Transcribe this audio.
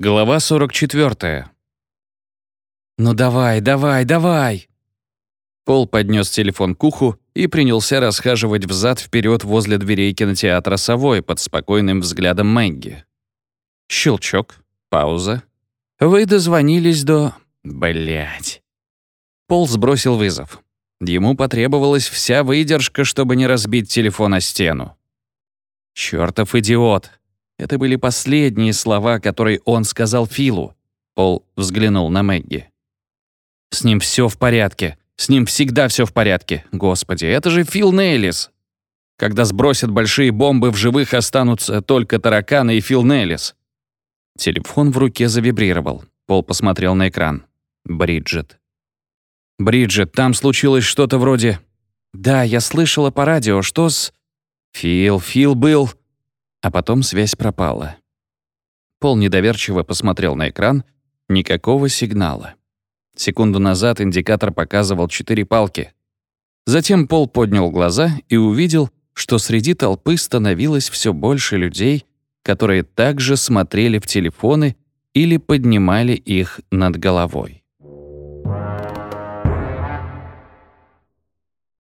Глава 44. «Ну давай, давай, давай!» Пол поднес телефон к уху и принялся расхаживать взад вперед возле дверей кинотеатра «Совой» под спокойным взглядом Мэгги. Щелчок, пауза. «Вы дозвонились до...» Блять. Пол сбросил вызов. Ему потребовалась вся выдержка, чтобы не разбить телефон о стену. Чёртов идиот. Это были последние слова, которые он сказал Филу. Пол взглянул на Мэгги. «С ним все в порядке. С ним всегда все в порядке. Господи, это же Фил Нейлис. Когда сбросят большие бомбы, в живых останутся только тараканы и Фил Нейлис». Телефон в руке завибрировал. Пол посмотрел на экран. Бриджит. «Бриджит, там случилось что-то вроде...» «Да, я слышала по радио, что с...» «Фил, Фил был...» а потом связь пропала. Пол недоверчиво посмотрел на экран. Никакого сигнала. Секунду назад индикатор показывал четыре палки. Затем Пол поднял глаза и увидел, что среди толпы становилось все больше людей, которые также смотрели в телефоны или поднимали их над головой.